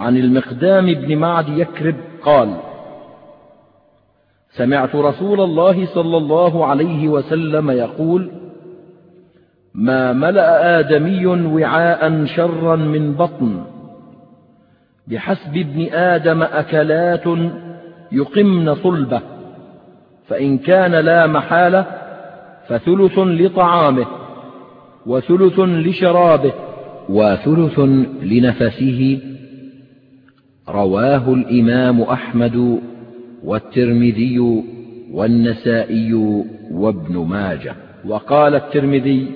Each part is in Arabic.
عن المقدام بن معد يكرب قال سمعت رسول الله صلى الله عليه وسلم يقول ما ملأ آدمي وعاء شرا من بطن بحسب ابن آدم أكلات يقمن صلبه فإن كان لا محالة فثلث لطعامه وثلث لشرابه وثلث لنفسه رواه الإمام أحمد والترمذي والنسائي وابن ماجه. وقال الترمذي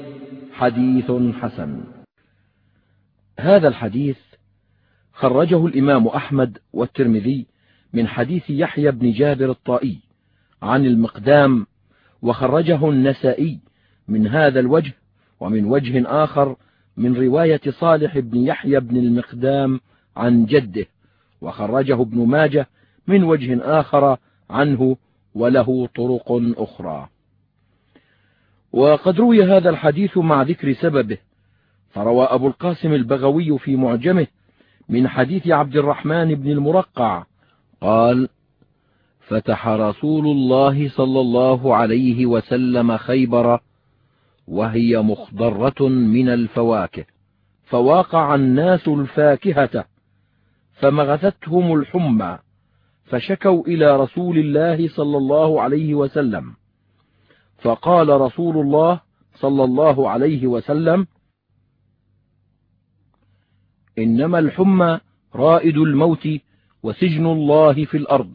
حديث حسن. هذا الحديث خرجه الإمام أحمد والترمذي من حديث يحيى بن جابر الطائي عن المقدام وخرجه النسائي من هذا الوجه ومن وجه آخر من رواية صالح بن يحيى بن المقدام عن جده. وخرجه ابن ماجه من وجه آخر عنه وله طرق أخرى. وقد روي هذا الحديث مع ذكر سببه فروى أبو القاسم البغوي في معجمه من حديث عبد الرحمن بن المرقع قال فتح رسول الله صلى الله عليه وسلم خيبر وهي مخضرة من الفواكه فواقع الناس الفاكهة فمغثتهم الحمى فشكوا إلى رسول الله صلى الله عليه وسلم. فقال رسول الله صلى الله عليه وسلم إنما الحمى رائد الموت وسجن الله في الأرض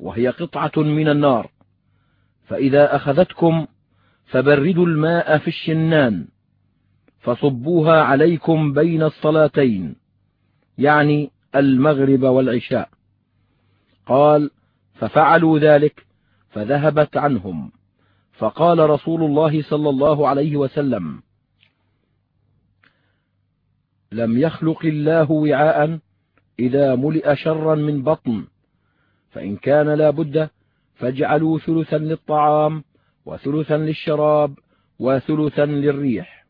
وهي قطعة من النار. فإذا أخذتكم فبردوا الماء في الشنان فصبوها عليكم بين الصلاتين يعني المغرب والعشاء. قال ففعلوا ذلك فذهبت عنهم. فقال رسول الله صلى الله عليه وسلم لم يخلق الله وعاء إذا ملئ شرا من بطن فإن كان لا بد فاجعلوا ثلثا للطعام وثلثا للشراب وثلثا للريح.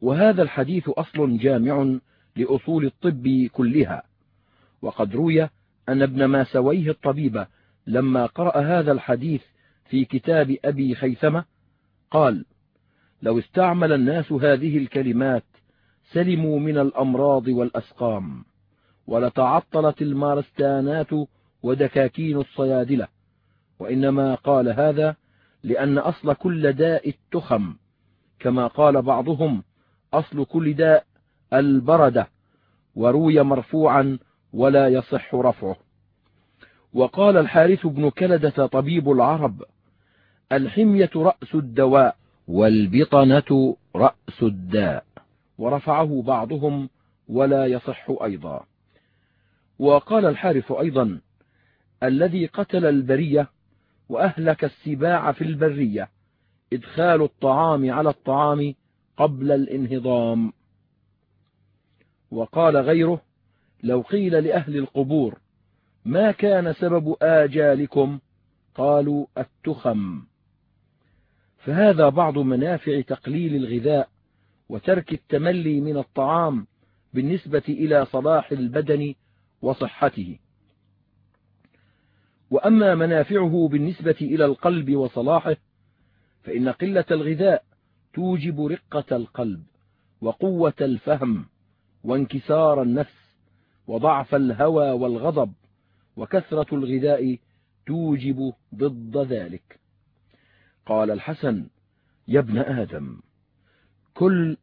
وهذا الحديث أصل جامع لأصول الطب كلها. وقد روي أن ابن ماسويه الطبيب لما قرأ هذا الحديث في كتاب أبي خيثمة قال لو استعمل الناس هذه الكلمات سلموا من الأمراض والأسقام ولتعطلت المارستانات ودكاكين الصيادلة. وإنما قال هذا لأن أصل كل داء التخم كما قال بعضهم أصل كل داء البردة وروي مرفوعا ولا يصح رفعه. وقال الحارث بن كلدة طبيب العرب الحمية رأس الدواء والبطنة رأس الداء. ورفعه بعضهم ولا يصح أيضا. وقال الحارث أيضا الذي قتل البرية وأهلك السباع في البرية إدخال الطعام على الطعام قبل الانهضام. وقال غيره لو قيل لأهل القبور ما كان سبب آجالكم؟ قالوا التخم. فهذا بعض منافع تقليل الغذاء وترك التملي من الطعام بالنسبة إلى صلاح البدن وصحته. وأما منافعه بالنسبة إلى القلب وصلاحه فإن قلة الغذاء توجب رقة القلب وقوة الفهم. وانكسار النفس وضعف الهوى والغضب وكثرة الغذاء توجب ضد ذلك. قال الحسن يا ابن آدم كل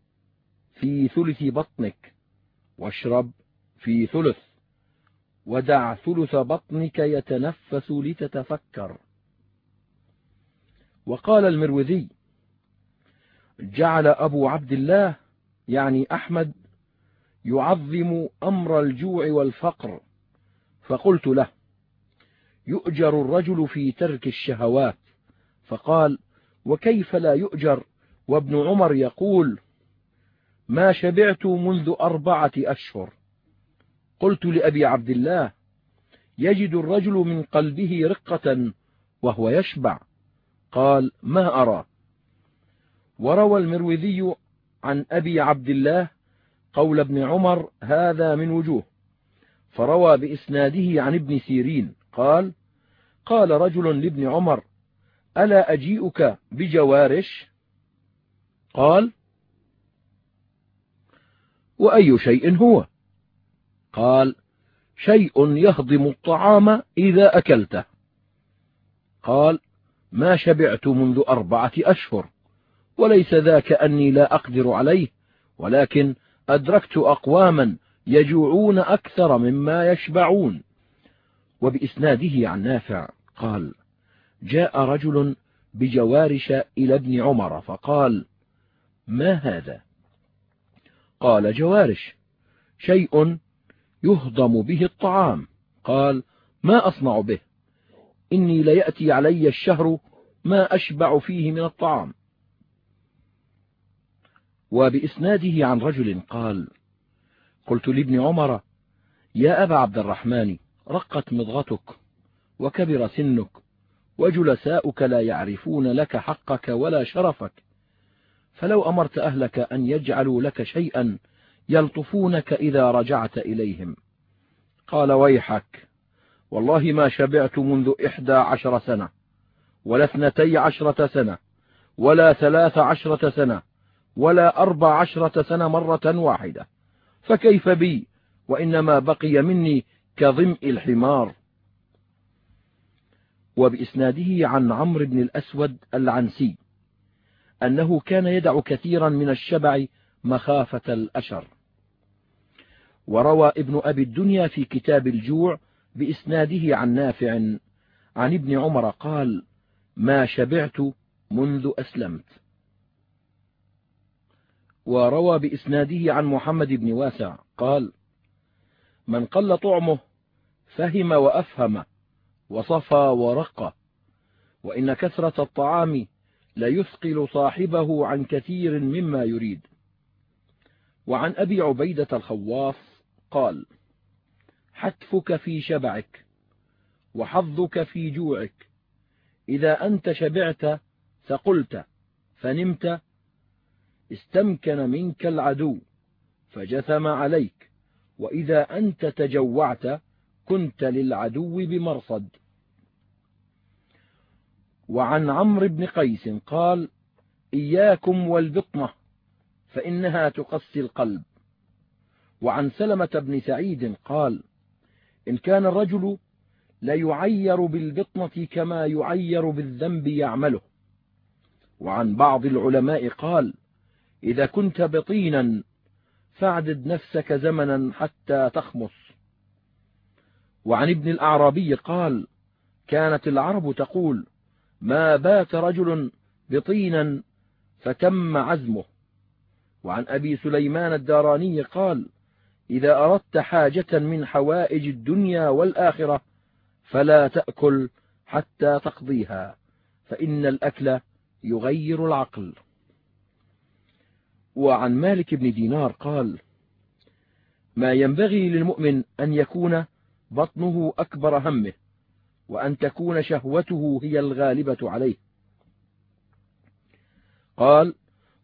في ثلث بطنك واشرب في ثلث ودع ثلث بطنك يتنفس لتتفكر. وقال المروذي جعل أبو عبد الله يعني أحمد يعظم أمر الجوع والفقر. فقلت له يؤجر الرجل في ترك الشهوات. فقال وكيف لا يؤجر؟ وابن عمر يقول ما شبعت منذ أربعة أشهر. قلت لأبي عبد الله يجد الرجل من قلبه رقة وهو يشبع. قال ما أرى؟ وروى المروذي عن أبي عبد الله قول ابن عمر هذا من وجوه فروى بإسناده عن ابن سيرين قال قال رجل لابن عمر ألا أجيئك بجوارش؟ قال وأي شيء هو؟ قال شيء يهضم الطعام إذا أكلته. قال ما شبعت منذ أربعة أشهر وليس ذاك أني لا أقدر عليه ولكن أدركت أقواما يجوعون أكثر مما يشبعون. وبإسناده عن نافع قال جاء رجل بجوارش إلى ابن عمر فقال ما هذا؟ قال جوارش شيء يهضم به الطعام. قال ما أصنع به؟ إني ليأتي علي الشهر ما أشبع فيه من الطعام. وبإسناده عن رجل قال قلت لابن عمر يا أبا عبد الرحمن رقت مضغتك وكبر سنك وجلساؤك لا يعرفون لك حقك ولا شرفك فلو أمرت أهلك أن يجعلوا لك شيئا يلطفونك إذا رجعت إليهم. قال ويحك والله ما شبعت منذ إحدى عشر سنة ولا اثنتي عشرة سنة ولا ثلاث عشرة سنة ولا أربع عشرة سنة مرة واحدة. فكيف بي؟ وإنما بقي مني كظمء الحمار. وبإسناده عن عمرو بن الأسود العنسي أنه كان يدع كثيرا من الشبع مخافة الأشر. وروى ابن أبي الدنيا في كتاب الجوع بإسناده عن نافع عن ابن عمر قال ما شبعت منذ أسلمت. وروى بإسناده عن محمد بن واسع قال من قل طعمه فهم وأفهم وصفى ورق وإن كثرة الطعام ليثقل صاحبه عن كثير مما يريد. وعن أبي عبيدة الخواص قال حتفك في شبعك وحظك في جوعك إذا أنت شبعت ثقلت فنمت استمكن منك العدو فجثم عليك. وإذا أنت تجوعت كنت للعدو بمرصد. وعن عمرو بن قيس قال إياكم والبطنة فإنها تقسي القلب. وعن سلمة بن سعيد قال إن كان الرجل ليعير بالبطنة كما يعير بالذنب يعمله. وعن بعض العلماء قال إذا كنت بطينا فاعدد نفسك زمنا حتى تخمص. وعن ابن الأعرابي قال كانت العرب تقول ما بات رجل بطينا فتم عزمه. وعن أبي سليمان الداراني قال إذا أردت حاجة من حوائج الدنيا والآخرة فلا تأكل حتى تقضيها فإن الأكل يغير العقل. وعن مالك بن دينار قال ما ينبغي للمؤمن أن يكون بطنه أكبر همه وأن تكون شهوته هي الغالبة عليه. قال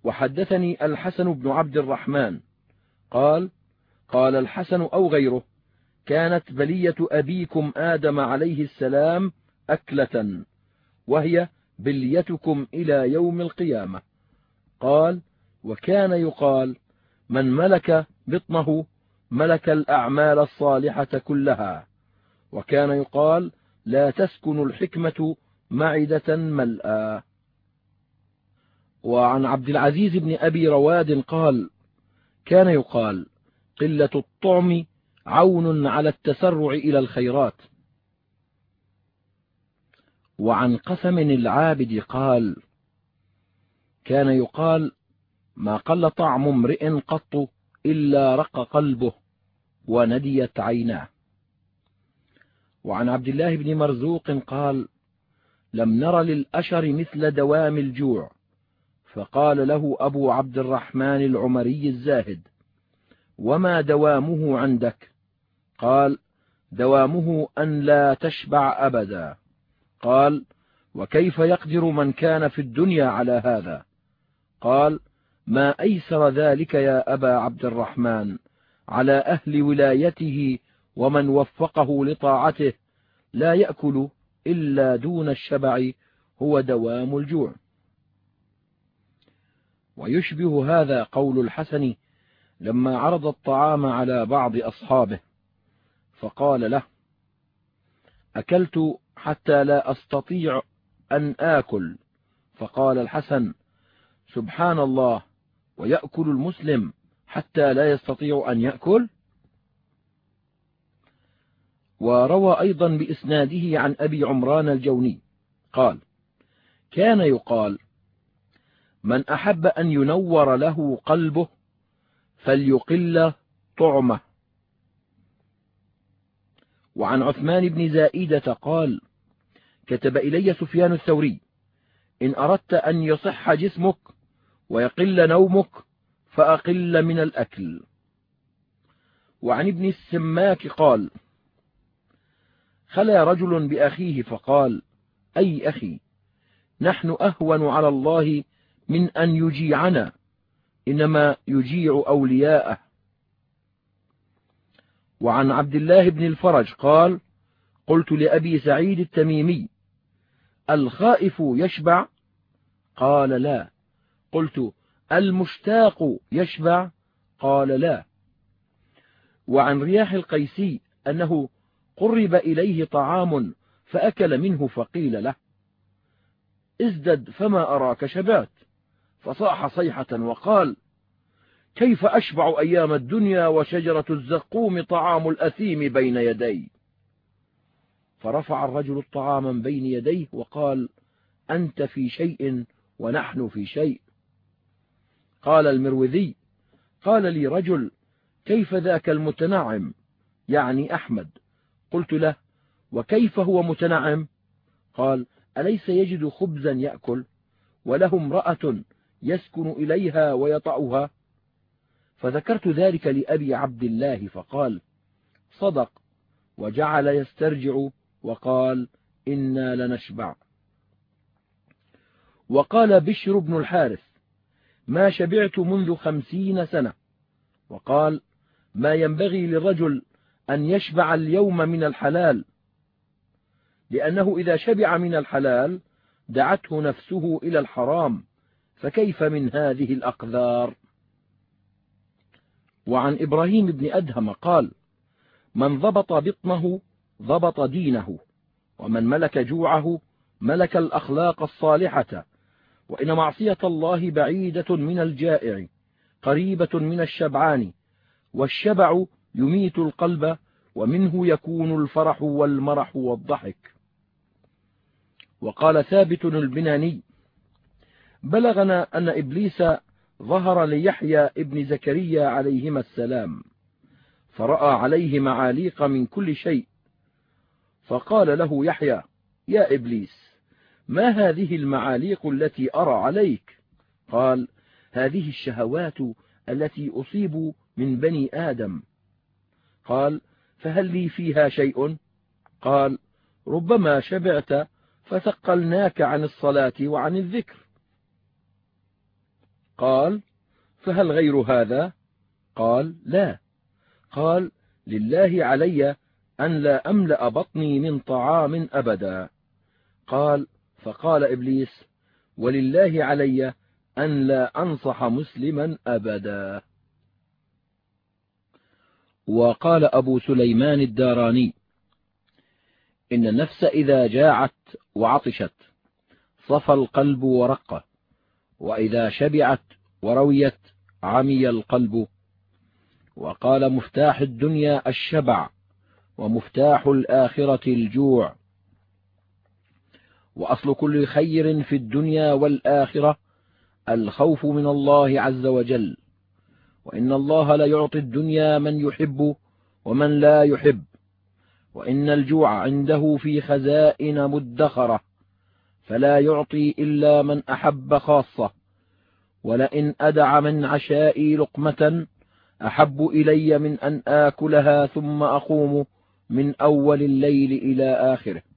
وحدثني الحسن بن عبد الرحمن. قال قال الحسن أو غيره كانت بلية أبيكم آدم عليه السلام أكلة وهي بليتكم إلى يوم القيامة. قال وكان يقال من ملك بطنه ملك الأعمال الصالحة كلها. وكان يقال لا تسكن الحكمة معدة ملأى. وعن عبد العزيز بن أبي رواد قال كان يقال قلة الطعم عون على التسرع إلى الخيرات. وعن قسم العابد قال كان يقال ما قل طعم امرئ قط إلا رق قلبه ونديت عيناه. وعن عبد الله بن مرزوق قال لم نر للأشر مثل دوام الجوع فقال له أبو عبد الرحمن العمري الزاهد وما دوامه عندك؟ قال دوامه أن لا تشبع أبدا. قال وكيف يقدر من كان في الدنيا على هذا؟ قال ما أيسر ذلك يا أبا عبد الرحمن على أهل ولايته ومن وفقه لطاعته لا يأكل إلا دون الشبع هو دوام الجوع. ويشبه هذا قول الحسن لما عرض الطعام على بعض أصحابه فقال له أكلت حتى لا أستطيع أن آكل. فقال الحسن سبحان الله ويأكل المسلم حتى لا يستطيع أن يأكل. وروى أيضا بإسناده عن أبي عمران الجوني قال كان يقال من أحب أن ينور له قلبه فليقل طعمه. وعن عثمان بن زائدة قال كتب إلي سفيان الثوري إن أردت أن يصح جسمك ويقل نومك فأقل من الأكل. وعن ابن السماك قال خلى رجل بأخيه فقال أي أخي نحن أهون على الله من أن يجيعنا إنما يجيع أولياءه. وعن عبد الله بن الفرج قال قلت لأبي سعيد التميمي الخائف يشبع؟ قال لا. قلت المشتاق يشبع؟ قال لا. وعن رياح القيسي أنه قرب إليه طعام فأكل منه فقيل له ازدد فما أراك شبات فصاح صيحة وقال كيف أشبع أيام الدنيا وشجرة الزقوم طعام الأثيم بين يدي؟ فرفع الرجل الطعام من بين يديه وقال أنت في شيء ونحن في شيء. قال المروذي قال لي رجل كيف ذاك المتنعم؟ يعني أحمد. قلت له وكيف هو متنعم؟ قال أليس يجد خبزا يأكل؟ وله امرأة يسكن إليها ويطعها فذكرت ذلك لأبي عبد الله فقال صدق. وجعل يسترجع وقال إنا لنشبع. وقال بشر بن الحارث ما شبعت منذ خمسين سنة. وقال ما ينبغي للرجل أن يشبع اليوم من الحلال. لأنه إذا شبع من الحلال دعته نفسه إلى الحرام. فكيف من هذه الأقذار؟ وعن إبراهيم بن أدهم قال من ضبط بطنه ضبط دينه. ومن ملك جوعه ملك الأخلاق الصالحة. وإن معصية الله بعيدة من الجائع قريبة من الشبعان والشبع يميت القلب ومنه يكون الفرح والمرح والضحك. وقال ثابت البناني بلغنا أن إبليس ظهر ليحيى ابن زكريا عليهما السلام فرأى عليه معاليق من كل شيء فقال له يحيى يا إبليس ما هذه المعاليق التي أرى عليك؟ قال هذه الشهوات التي أصيب من بني آدم. قال فهل لي فيها شيء؟ قال ربما شبعت فثقلناك عن الصلاة وعن الذكر. قال فهل غير هذا؟ قال لا. قال لله علي أن لا أملأ بطني من طعام أبدا. قال فقال إبليس ولله علي أن لا أنصح مسلما أبدا. وقال أبو سليمان الداراني إن النفس إذا جاعت وعطشت صفى القلب ورق وإذا شبعت ورويت عمي القلب. وقال مفتاح الدنيا الشبع ومفتاح الآخرة الجوع. وأصل كل خير في الدنيا والآخرة الخوف من الله عز وجل. وإن الله لا يعطي الدنيا من يحب ومن لا يحب. وإن الجوع عنده في خزائن مدخرة فلا يعطي إلا من أحب خاصة. ولئن أدع من عشائي لقمة أحب إلي من أن آكلها ثم أقوم من أول الليل إلى آخره.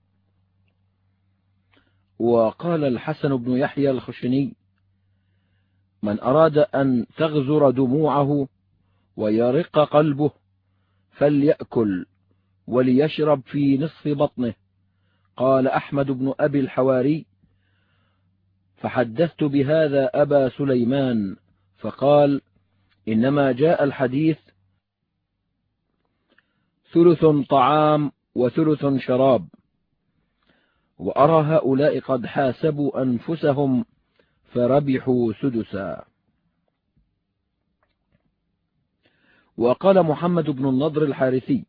وقال الحسن بن يحيى الخشني من أراد أن تغزر دموعه ويرق قلبه فليأكل وليشرب في نصف بطنه. قال أحمد بن أبي الحواري فحدثت بهذا أبا سليمان فقال إنما جاء الحديث ثلث طعام وثلث شراب. وأرى هؤلاء قد حاسبوا أنفسهم فربحوا سدسا. وقال محمد بن النضر الحارثي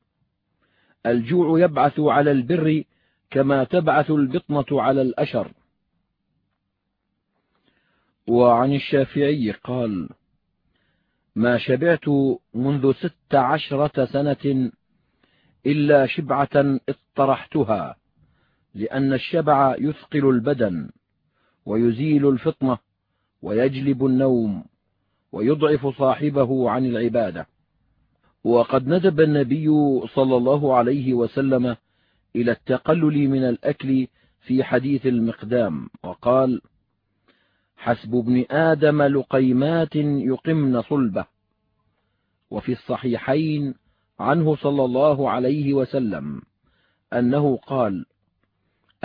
الجوع يبعث على البر كما تبعث البطنة على الأشر. وعن الشافعي قال ما شبعت منذ ست عشرة سنة إلا شبعة اطرحتها. لأن الشبع يثقل البدن ويزيل الفطنة ويجلب النوم ويضعف صاحبه عن العبادة. وقد ندب النبي صلى الله عليه وسلم إلى التقلل من الأكل في حديث المقدام وقال حسب ابن آدم لقيمات يقمن صلبه. وفي الصحيحين عنه صلى الله عليه وسلم أنه قال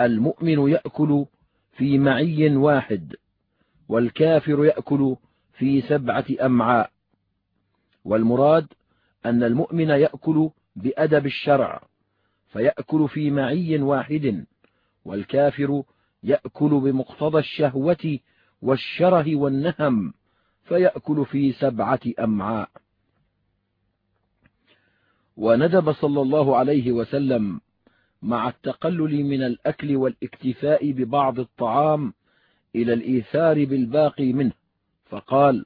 المؤمن يأكل في معي واحد والكافر يأكل في سبعة أمعاء. والمراد أن المؤمن يأكل بأدب الشرع فيأكل في معي واحد والكافر يأكل بمقتضى الشهوة والشره والنهم فيأكل في سبعة أمعاء. وندب صلى الله عليه وسلم مع التقلل من الأكل والاكتفاء ببعض الطعام إلى الإيثار بالباقي منه. فقال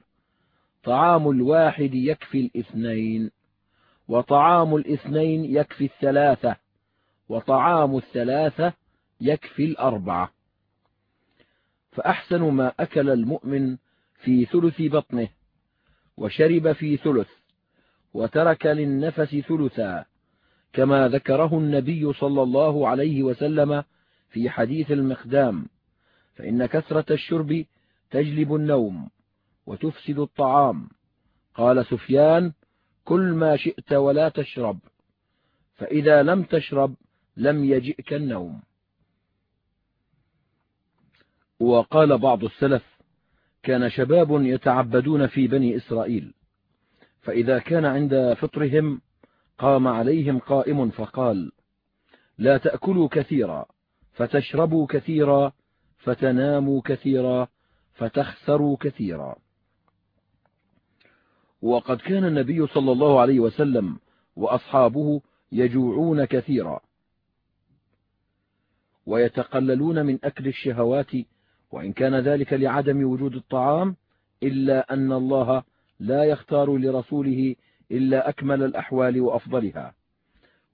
طعام الواحد يكفي الاثنين وطعام الاثنين يكفي الثلاثة وطعام الثلاثة يكفي الأربعة. فأحسن ما أكل المؤمن في ثلث بطنه وشرب في ثلث وترك للنفس ثلثا كما ذكره النبي صلى الله عليه وسلم في حديث المقدام فإن كثرة الشرب تجلب النوم وتفسد الطعام. قال سفيان كل ما شئت ولا تشرب فإذا لم تشرب لم يجئك النوم. وقال بعض السلف كان شباب يتعبدون في بني إسرائيل فإذا كان عند فطرهم قام عليهم قائم فقال لا تأكلوا كثيرا فتشربوا كثيرا فتناموا كثيرا فتخسروا كثيرا. وقد كان النبي صلى الله عليه وسلم وأصحابه يجوعون كثيرا ويتقللون من أكل الشهوات وإن كان ذلك لعدم وجود الطعام إلا أن الله لا يختار لرسوله إلا أكمل الأحوال وأفضلها.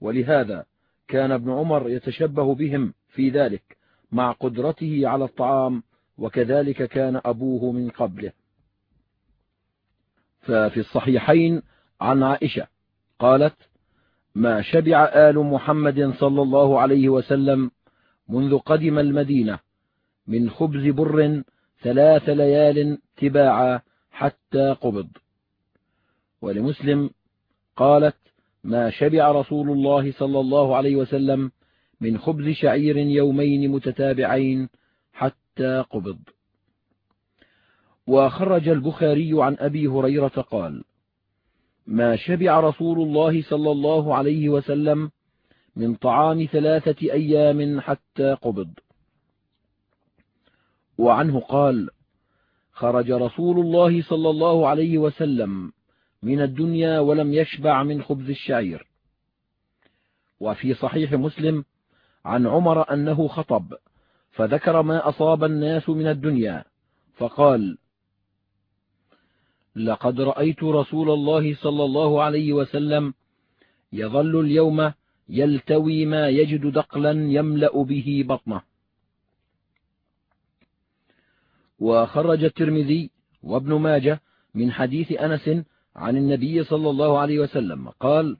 ولهذا كان ابن عمر يتشبه بهم في ذلك مع قدرته على الطعام وكذلك كان أبوه من قبله. ففي الصحيحين عن عائشة قالت ما شبع آل محمد صلى الله عليه وسلم منذ قدم المدينة من خبز بر ثلاث ليال تباعا حتى قبض. ولمسلم قالت ما شبع رسول الله صلى الله عليه وسلم من خبز شعير يومين متتابعين حتى قبض. وخرج البخاري عن أبي هريرة قال ما شبع رسول الله صلى الله عليه وسلم من طعام ثلاثة أيام حتى قبض. وعنه قال خرج رسول الله صلى الله عليه وسلم من الدنيا ولم يشبع من خبز الشعير. وفي صحيح مسلم عن عمر أنه خطب فذكر ما أصاب الناس من الدنيا فقال لقد رأيت رسول الله صلى الله عليه وسلم يظل اليوم يلتوي ما يجد دقلا يملأ به بطنه. وخرج الترمذي وابن ماجه من حديث أنس عن النبي صلى الله عليه وسلم قال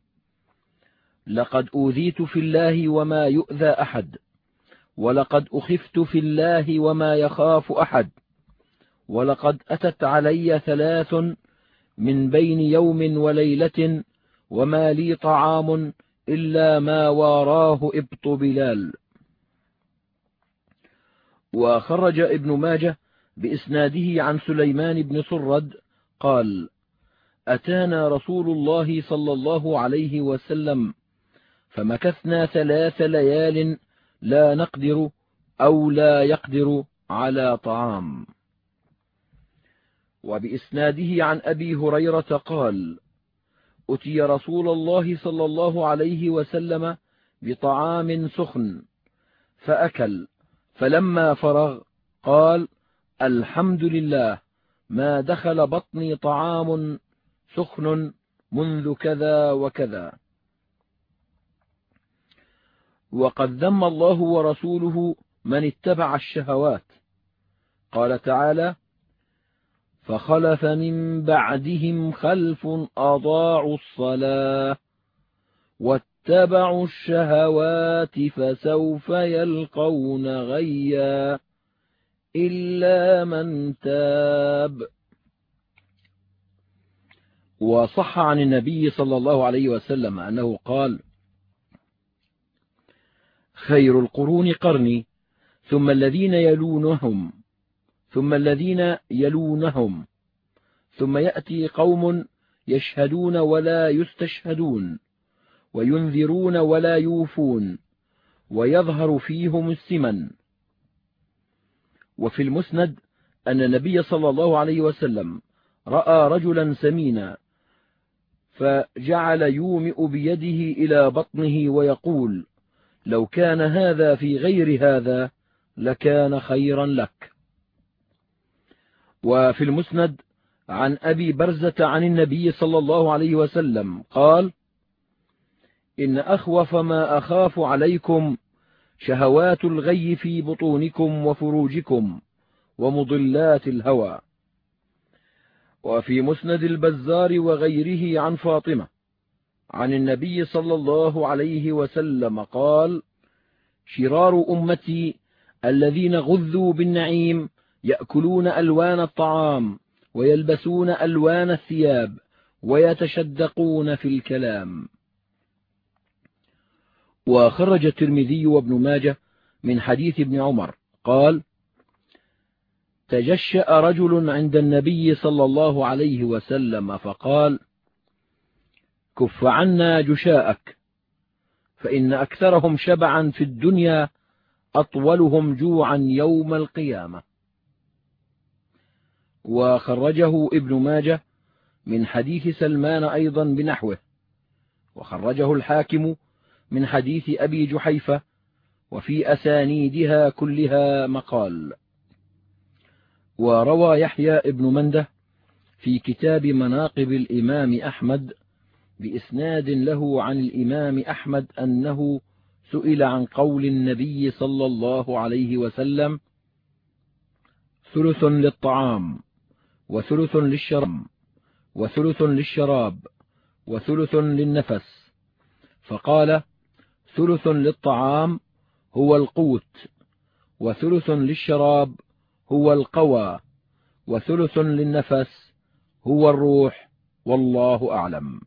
لقد أوذيت في الله وما يؤذى أحد ولقد أخفت في الله وما يخاف أحد ولقد أتت علي ثلاث من بين يوم وليلة وما لي طعام إلا ما واراه إبط بلال. وخرج ابن ماجه بإسناده عن سليمان بن سرد قال أتانا رسول الله صلى الله عليه وسلم فمكثنا ثلاث ليال لا نقدر أو لا يقدر على طعام. وبإسناده عن أبي هريرة قال أتي رسول الله صلى الله عليه وسلم بطعام سخن فأكل فلما فرغ قال الحمد لله ما دخل بطني طعام سخن منذ كذا وكذا. وقد ذم الله ورسوله من اتبع الشهوات. قال تعالى فخلف من بعدهم خلف أضاعوا الصلاة واتبعوا الشهوات فسوف يلقون غيا إلا من تاب. وصح عن النبي صلى الله عليه وسلم أنه قال خير القرون قرني ثم الذين يلونهم ثم الذين يلونهم ثم يأتي قوم يشهدون ولا يستشهدون وينذرون ولا يوفون ويظهر فيهم السمن. وفي المسند أن النبي صلى الله عليه وسلم رأى رجلا سمينا فجعل يومئ بيده إلى بطنه ويقول لو كان هذا في غير هذا لكان خيرا لك. وفي المسند عن أبي برزة عن النبي صلى الله عليه وسلم قال إن أخوف ما أخاف عليكم شهوات الغي في بطونكم وفروجكم ومضلات الهوى. وفي مسند البزار وغيره عن فاطمة. عن النبي صلى الله عليه وسلم قال شرار أمتي الذين غذوا بالنعيم يأكلون ألوان الطعام ويلبسون ألوان الثياب ويتشدقون في الكلام. وخرج الترمذي وابن ماجه من حديث ابن عمر قال تجشأ رجل عند النبي صلى الله عليه وسلم فقال كف عنا جشاءك فإن أكثرهم شبعا في الدنيا أطولهم جوعا يوم القيامة. وخرجه ابن ماجه من حديث سلمان أيضا بنحوه وخرجه الحاكم من حديث أبي جحيفة وفي أسانيدها كلها مقال. وروى يحيى ابن منده في كتاب مناقب الإمام أحمد بإسناد له عن الإمام أحمد أنه سئل عن قول النبي صلى الله عليه وسلم ثلث للطعام وثلث للشرب وثلث للشراب وثلث للنفس فقال ثلث للطعام هو القوت وثلث للشراب هو القوى وثلث للنفس هو الروح والله أعلم.